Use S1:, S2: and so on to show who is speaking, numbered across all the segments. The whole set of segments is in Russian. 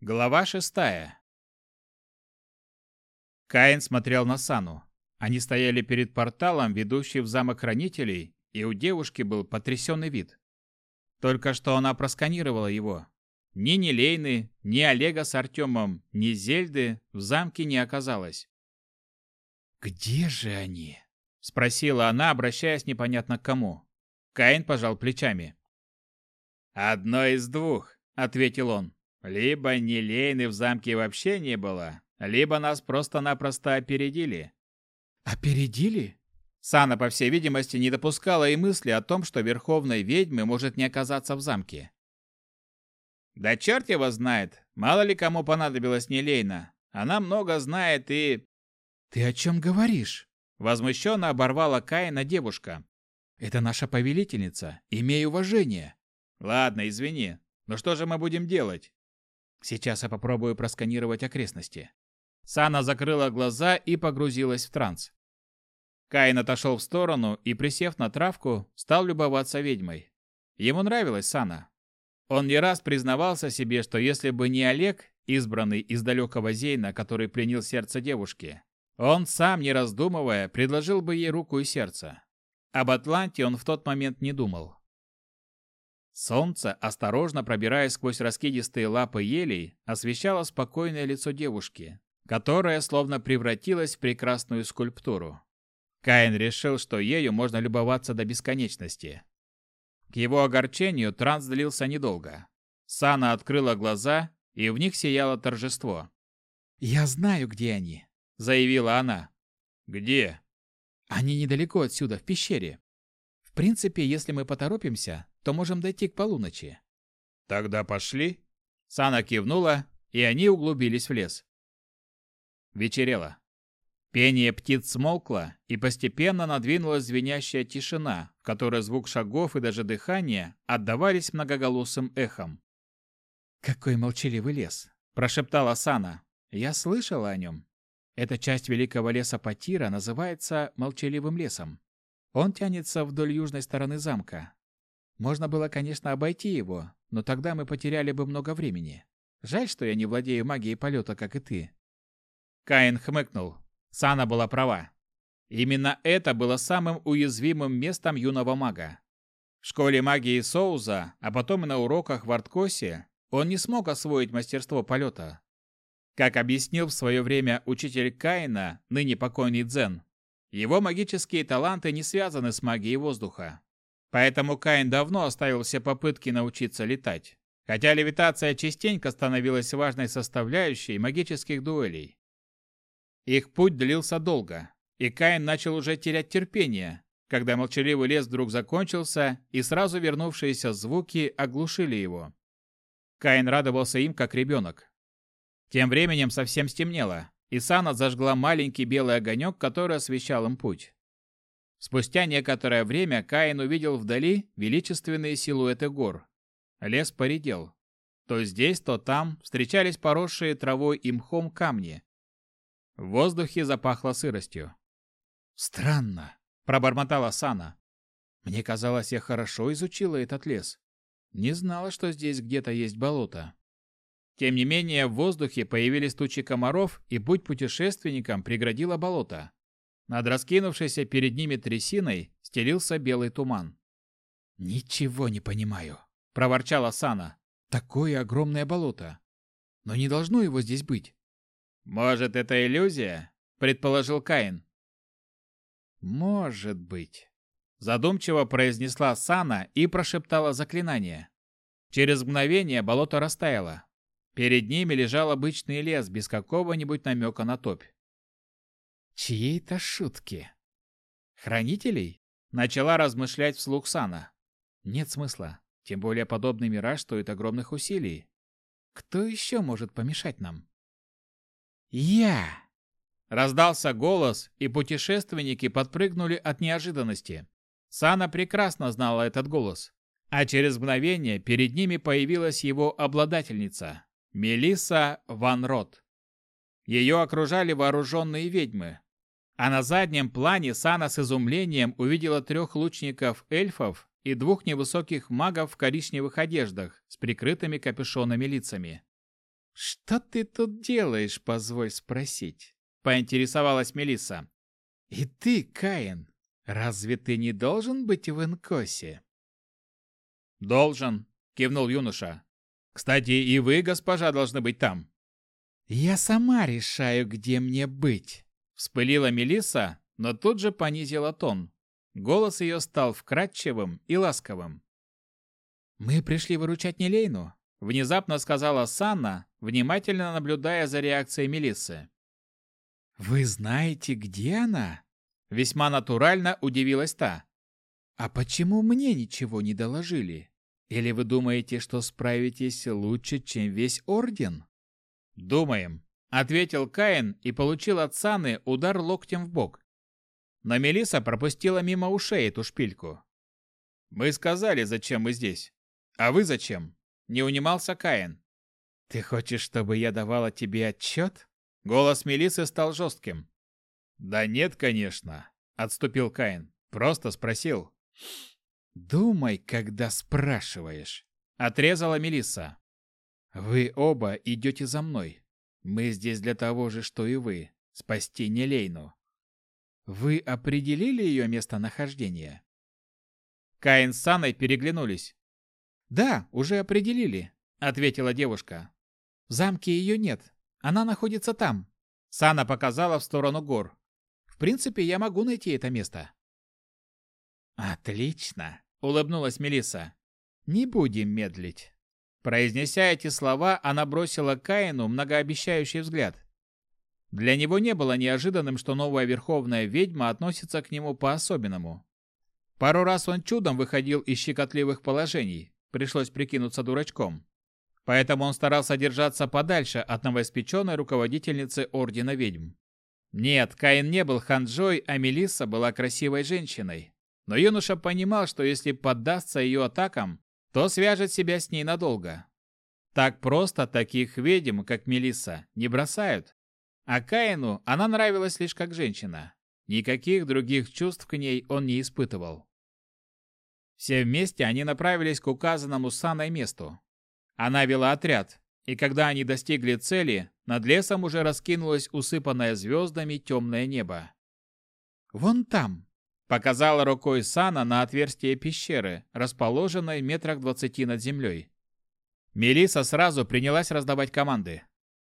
S1: Глава шестая. Каин смотрел на Сану. Они стояли перед порталом, ведущим в замок хранителей, и у девушки был потрясенный вид. Только что она просканировала его. Ни Нелейны, ни Олега с Артемом, ни Зельды в замке не оказалось. «Где же они?» – спросила она, обращаясь непонятно к кому. Каин пожал плечами. «Одно из двух», – ответил он. Либо Нелейны в замке вообще не было, либо нас просто-напросто опередили. Опередили? Сана, по всей видимости, не допускала и мысли о том, что верховной ведьмы может не оказаться в замке. Да черт его знает, мало ли кому понадобилась Нелейна. Она много знает и... Ты о чем говоришь? Возмущенно оборвала Каина девушка. Это наша повелительница, имей уважение. Ладно, извини, но что же мы будем делать? Сейчас я попробую просканировать окрестности. Сана закрыла глаза и погрузилась в транс. Каин отошел в сторону и, присев на травку, стал любоваться ведьмой. Ему нравилась Сана. Он не раз признавался себе, что если бы не Олег, избранный из далекого Зейна, который пленил сердце девушки, он сам, не раздумывая, предложил бы ей руку и сердце. Об Атланте он в тот момент не думал. Солнце, осторожно пробираясь сквозь раскидистые лапы елей, освещало спокойное лицо девушки, которая словно превратилась в прекрасную скульптуру. Каин решил, что ею можно любоваться до бесконечности. К его огорчению транс длился недолго. Сана открыла глаза, и в них сияло торжество. «Я знаю, где они», — заявила она. «Где?» «Они недалеко отсюда, в пещере. В принципе, если мы поторопимся, то можем дойти к полуночи. Тогда пошли. Сана кивнула, и они углубились в лес. Вечерело. Пение птиц смолкло, и постепенно надвинулась звенящая тишина, в которой звук шагов и даже дыхание отдавались многоголосым эхом. «Какой молчаливый лес!» – прошептала Сана. «Я слышала о нем. Эта часть великого леса Патира называется Молчаливым лесом. Он тянется вдоль южной стороны замка, можно было, конечно, обойти его, но тогда мы потеряли бы много времени. Жаль, что я не владею магией полета, как и ты. Каин хмыкнул. Сана была права. Именно это было самым уязвимым местом юного мага. В школе магии Соуза, а потом и на уроках в Арткосе, он не смог освоить мастерство полета. Как объяснил в свое время учитель Каина, ныне покойный Дзен, его магические таланты не связаны с магией воздуха. Поэтому Каин давно оставил все попытки научиться летать. Хотя левитация частенько становилась важной составляющей магических дуэлей. Их путь длился долго, и Каин начал уже терять терпение, когда молчаливый лес вдруг закончился, и сразу вернувшиеся звуки оглушили его. Каин радовался им, как ребенок. Тем временем совсем стемнело, и Сана зажгла маленький белый огонек, который освещал им путь. Спустя некоторое время Каин увидел вдали величественные силуэты гор. Лес поредел. То здесь, то там встречались поросшие травой и мхом камни. В воздухе запахло сыростью. «Странно», — пробормотала Сана. «Мне казалось, я хорошо изучила этот лес. Не знала, что здесь где-то есть болото». Тем не менее, в воздухе появились тучи комаров, и путь путешественникам преградило болото. Над раскинувшейся перед ними трясиной стелился белый туман. «Ничего не понимаю», — проворчала Сана. «Такое огромное болото. Но не должно его здесь быть». «Может, это иллюзия?» — предположил Каин. «Может быть», — задумчиво произнесла Сана и прошептала заклинание. Через мгновение болото растаяло. Перед ними лежал обычный лес без какого-нибудь намека на топь. Чьей-то шутки. Хранителей? Начала размышлять вслух Сана. Нет смысла. Тем более подобный мираж стоит огромных усилий. Кто еще может помешать нам? Я! Раздался голос, и путешественники подпрыгнули от неожиданности. Сана прекрасно знала этот голос. А через мгновение перед ними появилась его обладательница, Мелисса Ван Рот. Ее окружали вооруженные ведьмы, а на заднем плане Сана с изумлением увидела трех лучников-эльфов и двух невысоких магов в коричневых одеждах с прикрытыми капюшонами лицами. «Что ты тут делаешь, позволь спросить?» — поинтересовалась Мелисса. «И ты, Каин, разве ты не должен быть в Инкосе?» «Должен», — кивнул юноша. «Кстати, и вы, госпожа, должны быть там». «Я сама решаю, где мне быть», — вспылила Мелисса, но тут же понизила тон. Голос ее стал вкрадчивым и ласковым. «Мы пришли выручать Нелейну», — внезапно сказала Санна, внимательно наблюдая за реакцией Мелиссы. «Вы знаете, где она?» Весьма натурально удивилась та. «А почему мне ничего не доложили? Или вы думаете, что справитесь лучше, чем весь Орден?» «Думаем», — ответил Каин и получил от Саны удар локтем в бок. Но Мелиса пропустила мимо ушей эту шпильку. «Мы сказали, зачем мы здесь. А вы зачем?» — не унимался Каин. «Ты хочешь, чтобы я давала тебе отчет?» Голос Мелисы стал жестким. «Да нет, конечно», — отступил Каин. «Просто спросил». «Думай, когда спрашиваешь», — отрезала Мелисса. «Вы оба идете за мной. Мы здесь для того же, что и вы, спасти Нелейну. Вы определили ее местонахождение?» Каин с Саной переглянулись. «Да, уже определили», — ответила девушка. «В замке ее нет. Она находится там». Сана показала в сторону гор. «В принципе, я могу найти это место». «Отлично», — улыбнулась Мелиса. «Не будем медлить». Произнеся эти слова, она бросила Каину многообещающий взгляд. Для него не было неожиданным, что новая верховная ведьма относится к нему по-особенному. Пару раз он чудом выходил из щекотливых положений, пришлось прикинуться дурачком. Поэтому он старался держаться подальше от новоиспеченной руководительницы Ордена Ведьм. Нет, Каин не был ханджой, а Мелисса была красивой женщиной. Но юноша понимал, что если поддастся ее атакам, то свяжет себя с ней надолго. Так просто таких ведьм, как Мелисса, не бросают. А Каину она нравилась лишь как женщина. Никаких других чувств к ней он не испытывал. Все вместе они направились к указанному Саной месту. Она вела отряд, и когда они достигли цели, над лесом уже раскинулось усыпанное звездами темное небо. «Вон там», — показала рукой Сана на отверстие пещеры, расположенной метрах двадцати над землей. Мелиса сразу принялась раздавать команды.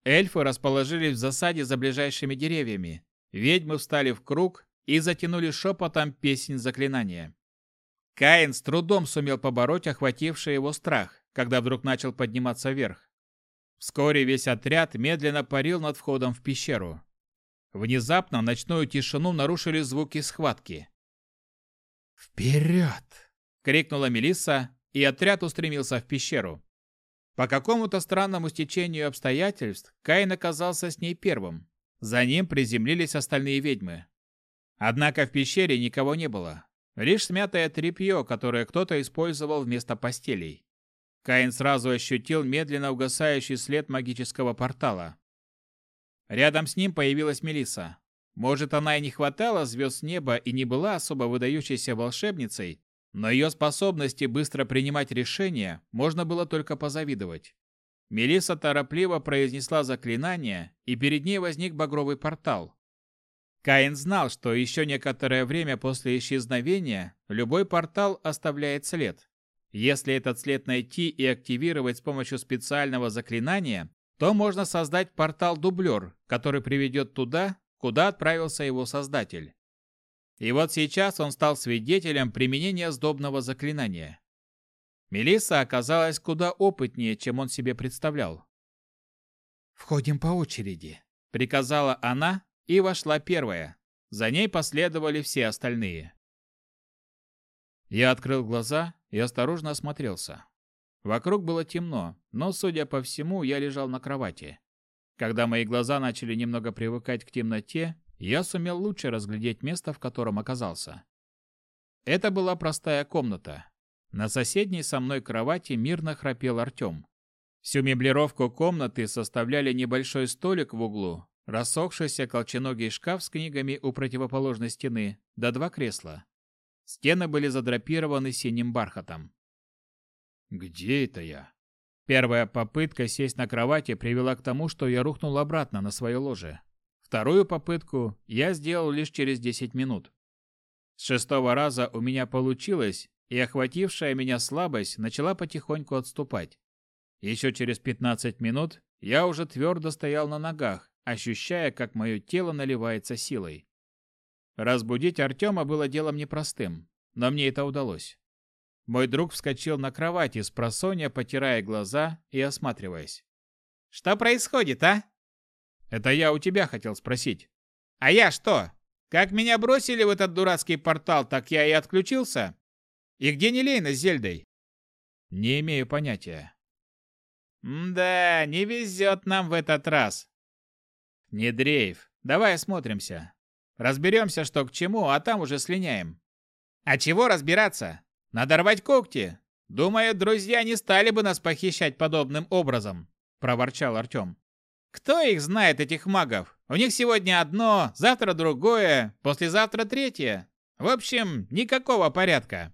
S1: Эльфы расположились в засаде за ближайшими деревьями. Ведьмы встали в круг и затянули шепотом песнь заклинания. Каин с трудом сумел побороть охвативший его страх, когда вдруг начал подниматься вверх. Вскоре весь отряд медленно парил над входом в пещеру. Внезапно ночную тишину нарушили звуки схватки. «Вперед!» — крикнула Мелисса, и отряд устремился в пещеру. По какому-то странному стечению обстоятельств Каин оказался с ней первым. За ним приземлились остальные ведьмы. Однако в пещере никого не было. Лишь смятое тряпье, которое кто-то использовал вместо постелей. Каин сразу ощутил медленно угасающий след магического портала. Рядом с ним появилась Мелиса. Может, она и не хватала звезд неба и не была особо выдающейся волшебницей, но ее способности быстро принимать решения можно было только позавидовать. Мелиса торопливо произнесла заклинание, и перед ней возник багровый портал. Каин знал, что еще некоторое время после исчезновения любой портал оставляет след. Если этот след найти и активировать с помощью специального заклинания, то можно создать портал-дублер, который приведет туда, куда отправился его создатель. И вот сейчас он стал свидетелем применения сдобного заклинания. Мелисса оказалась куда опытнее, чем он себе представлял. «Входим по очереди», — приказала она и вошла первая. За ней последовали все остальные. Я открыл глаза и осторожно осмотрелся. Вокруг было темно, но, судя по всему, я лежал на кровати. Когда мои глаза начали немного привыкать к темноте, я сумел лучше разглядеть место, в котором оказался. Это была простая комната. На соседней со мной кровати мирно храпел Артем. Всю меблировку комнаты составляли небольшой столик в углу, рассохшийся колченогий шкаф с книгами у противоположной стены, да два кресла. Стены были задрапированы синим бархатом. «Где это я?» Первая попытка сесть на кровати привела к тому, что я рухнул обратно на свое ложе. Вторую попытку я сделал лишь через 10 минут. С шестого раза у меня получилось, и охватившая меня слабость начала потихоньку отступать. Еще через 15 минут я уже твердо стоял на ногах, ощущая, как мое тело наливается силой. Разбудить Артема было делом непростым, но мне это удалось. Мой друг вскочил на кровати с просонья, потирая глаза и осматриваясь. «Что происходит, а?» «Это я у тебя хотел спросить». «А я что? Как меня бросили в этот дурацкий портал, так я и отключился? И где Нелейна с Зельдой?» «Не имею понятия». «Да, не везет нам в этот раз». «Не дрейф, давай осмотримся. Разберемся, что к чему, а там уже слиняем». «А чего разбираться? Надо рвать когти. Думаю, друзья не стали бы нас похищать подобным образом», – проворчал Артем. «Кто их знает, этих магов? У них сегодня одно, завтра другое, послезавтра третье. В общем, никакого порядка».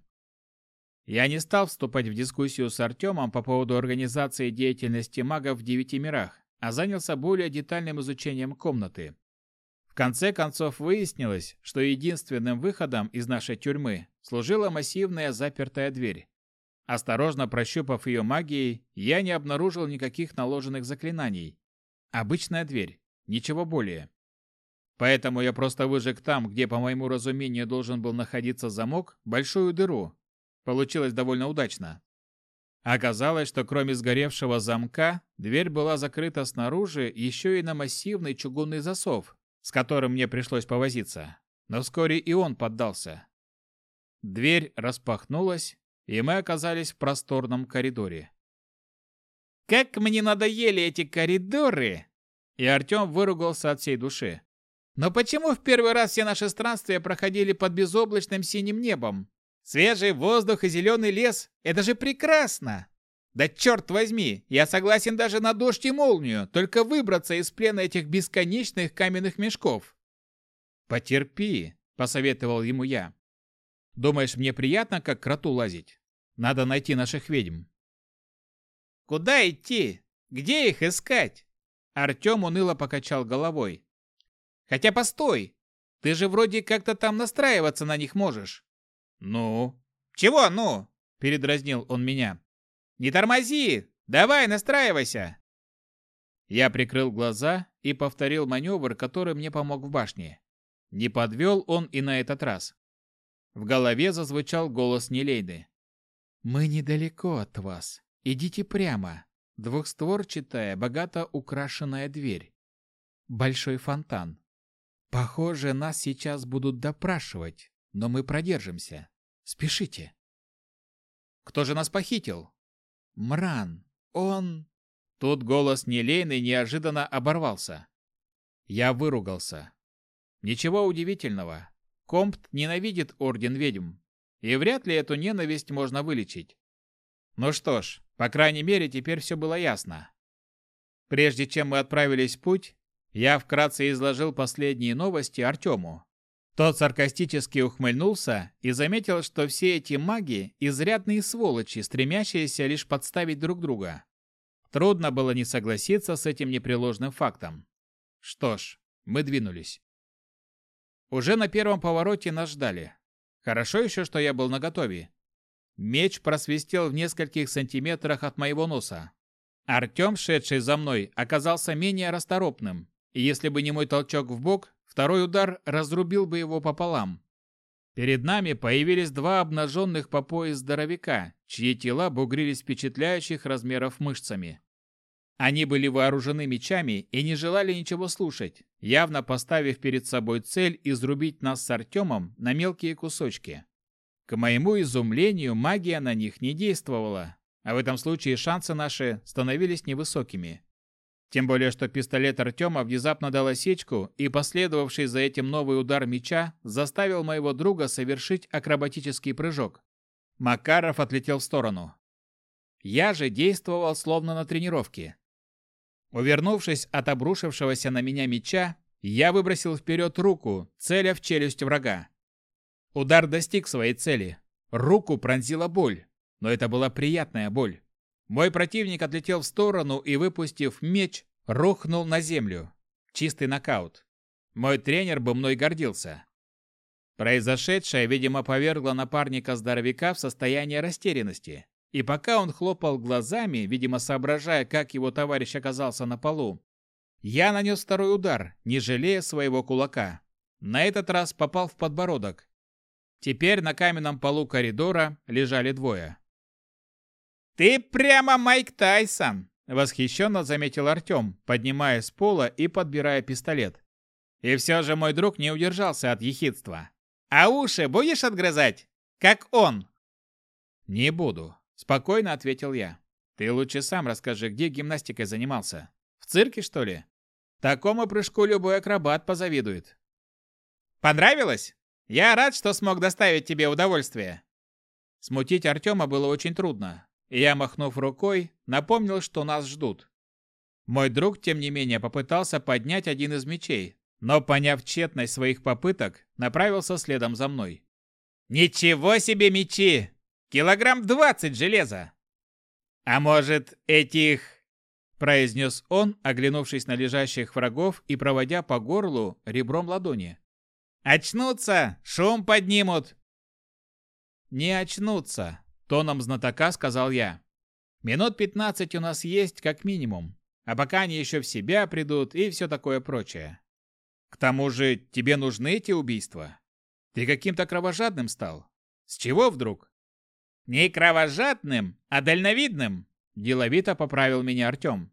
S1: Я не стал вступать в дискуссию с Артемом по поводу организации деятельности магов в девяти мирах, а занялся более детальным изучением комнаты. Конце концов выяснилось, что единственным выходом из нашей тюрьмы служила массивная запертая дверь. Осторожно прощупав ее магией, я не обнаружил никаких наложенных заклинаний. Обычная дверь, ничего более. Поэтому я просто выжег там, где, по моему разумению, должен был находиться замок, большую дыру, Получилось довольно удачно. Оказалось, что кроме сгоревшего замка, дверь была закрыта снаружи еще и на массивный чугунный засов, с которым мне пришлось повозиться. Но вскоре и он поддался. Дверь распахнулась, и мы оказались в просторном коридоре. «Как мне надоели эти коридоры!» И Артем выругался от всей души. «Но почему в первый раз все наши странствия проходили под безоблачным синим небом? Свежий воздух и зеленый лес – это же прекрасно! Да черт возьми, я согласен даже на дождь и молнию, только выбраться из плена этих бесконечных каменных мешков. Потерпи, посоветовал ему я. Думаешь, мне приятно, как кроту лазить? Надо найти наших ведьм. Куда идти? Где их искать? Артем уныло покачал головой. Хотя постой, ты же вроде как-то там настраиваться на них можешь. «Ну?» «Чего «ну?» – передразнил он меня. «Не тормози! Давай, настраивайся!» Я прикрыл глаза и повторил маневр, который мне помог в башне. Не подвел он и на этот раз. В голове зазвучал голос Нелейды. «Мы недалеко от вас. Идите прямо. Двухстворчатая, богато украшенная дверь. Большой фонтан. Похоже, нас сейчас будут допрашивать но мы продержимся. Спешите. Кто же нас похитил? Мран. Он... Тут голос Нелейный неожиданно оборвался. Я выругался. Ничего удивительного. Компт ненавидит Орден Ведьм, и вряд ли эту ненависть можно вылечить. Ну что ж, по крайней мере, теперь все было ясно. Прежде чем мы отправились в путь, я вкратце изложил последние новости Артему, тот саркастически ухмыльнулся и заметил, что все эти маги – изрядные сволочи, стремящиеся лишь подставить друг друга. Трудно было не согласиться с этим непреложным фактом. Что ж, мы двинулись. Уже на первом повороте нас ждали. Хорошо еще, что я был наготове. Меч просвистел в нескольких сантиметрах от моего носа. Артем, шедший за мной, оказался менее расторопным, и если бы не мой толчок в бок, Второй удар разрубил бы его пополам. Перед нами появились два обнаженных по пояс здоровяка, чьи тела бугрились впечатляющих размеров мышцами. Они были вооружены мечами и не желали ничего слушать, явно поставив перед собой цель изрубить нас с Артемом на мелкие кусочки. К моему изумлению, магия на них не действовала, а в этом случае шансы наши становились невысокими. Тем более, что пистолет Артема внезапно дал осечку, и последовавший за этим новый удар меча заставил моего друга совершить акробатический прыжок. Макаров отлетел в сторону. Я же действовал словно на тренировке. Увернувшись от обрушившегося на меня меча, я выбросил вперед руку, целя в челюсть врага. Удар достиг своей цели. Руку пронзила боль, но это была приятная боль. Мой противник отлетел в сторону и, выпустив меч, рухнул на землю. Чистый нокаут. Мой тренер бы мной гордился. Произошедшее, видимо, повергло напарника-здоровяка в состояние растерянности. И пока он хлопал глазами, видимо, соображая, как его товарищ оказался на полу, я нанес второй удар, не жалея своего кулака. На этот раз попал в подбородок. Теперь на каменном полу коридора лежали двое. «Ты прямо Майк Тайсон!» – восхищенно заметил Артем, поднимая с пола и подбирая пистолет. И все же мой друг не удержался от ехидства. «А уши будешь отгрызать? Как он?» «Не буду», – спокойно ответил я. «Ты лучше сам расскажи, где гимнастикой занимался. В цирке, что ли? Такому прыжку любой акробат позавидует». «Понравилось? Я рад, что смог доставить тебе удовольствие». Смутить Артема было очень трудно, я, махнув рукой, напомнил, что нас ждут. Мой друг, тем не менее, попытался поднять один из мечей, но, поняв тщетность своих попыток, направился следом за мной. «Ничего себе мечи! Килограмм двадцать железа!» «А может, этих...» произнес он, оглянувшись на лежащих врагов и проводя по горлу ребром ладони. «Очнутся! Шум поднимут!» «Не очнутся!» Тоном знатока сказал я. Минут пятнадцать у нас есть как минимум, а пока они еще в себя придут и все такое прочее. К тому же тебе нужны эти убийства? Ты каким-то кровожадным стал. С чего вдруг? Не кровожадным, а дальновидным, деловито поправил меня Артем.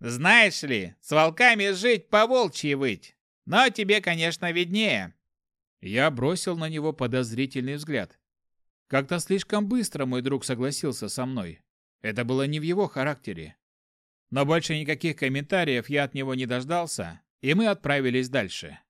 S1: Знаешь ли, с волками жить по волчьи выть. Но тебе, конечно, виднее. Я бросил на него подозрительный взгляд. Как-то слишком быстро мой друг согласился со мной. Это было не в его характере. Но больше никаких комментариев я от него не дождался, и мы отправились дальше.